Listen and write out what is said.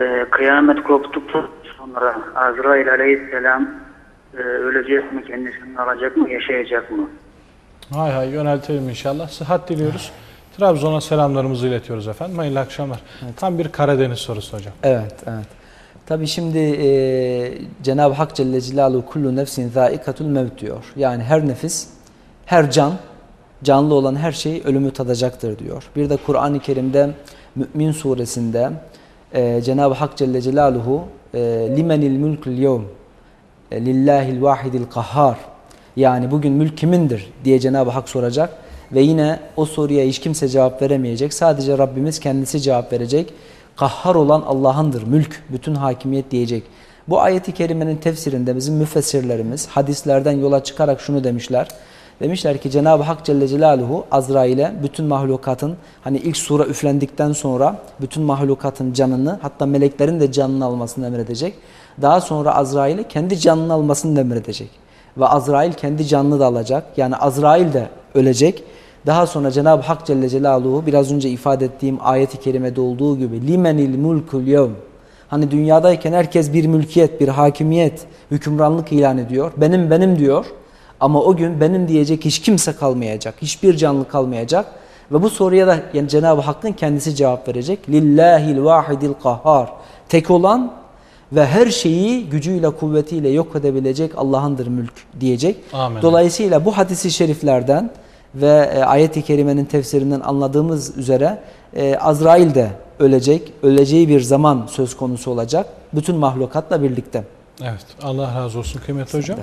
e, kıyamet koptuktan sonra Azrail aleyhisselam e, ölecek mi, kendisini alacak mı, yaşayacak mı? Hay hay yöneltelim inşallah. Sıhhat diliyoruz. Trabzon'a selamlarımızı iletiyoruz efendim. Hayırlı akşamlar. Tam bir Karadeniz sorusu hocam. Evet, evet. Tabi şimdi e, Cenab-ı Hak Celle Celaluhu kullu nefsin zâikatul mevt diyor. Yani her nefis, her can, canlı olan her şey ölümü tadacaktır diyor. Bir de Kur'an-ı Kerim'de Mü'min suresinde e, Cenab-ı Hak Celle Celaluhu e, limenil mulkul yevm e, lillahil vahidil kahhar yani bugün mülk kimindir diye Cenab-ı Hak soracak ve yine o soruya hiç kimse cevap veremeyecek. Sadece Rabbimiz kendisi cevap verecek. Kahhar olan Allah'ındır mülk, bütün hakimiyet diyecek. Bu ayeti kerimenin tefsirinde bizim müfessirlerimiz hadislerden yola çıkarak şunu demişler. Demişler ki Cenab-ı Hak Celle Celaluhu Azrail'e bütün mahlukatın hani ilk sura üflendikten sonra bütün mahlukatın canını hatta meleklerin de canını almasını emredecek. Daha sonra Azrail'e kendi canını almasını emredecek. Ve Azrail kendi canını da alacak. Yani Azrail de ölecek. Daha sonra Cenab-ı Hak Celle Celaluhu biraz önce ifade ettiğim ayeti kerimede olduğu gibi limenil mulkul yevm Hani dünyadayken herkes bir mülkiyet, bir hakimiyet, hükümranlık ilan ediyor. Benim benim diyor. Ama o gün benim diyecek hiç kimse kalmayacak. Hiçbir canlı kalmayacak. Ve bu soruya da yani Cenab-ı Hakk'ın kendisi cevap verecek. Lillahil vahidil kahhar. Tek olan ve her şeyi gücüyle kuvvetiyle yok edebilecek Allah'ındır mülk diyecek. Amin. Dolayısıyla bu hadisi şeriflerden ve e, ayet-i kerimenin tefsirinden anladığımız üzere e, Azrail de ölecek, öleceği bir zaman söz konusu olacak. Bütün mahlukatla birlikte. Evet. Allah razı olsun kıymetli hocam.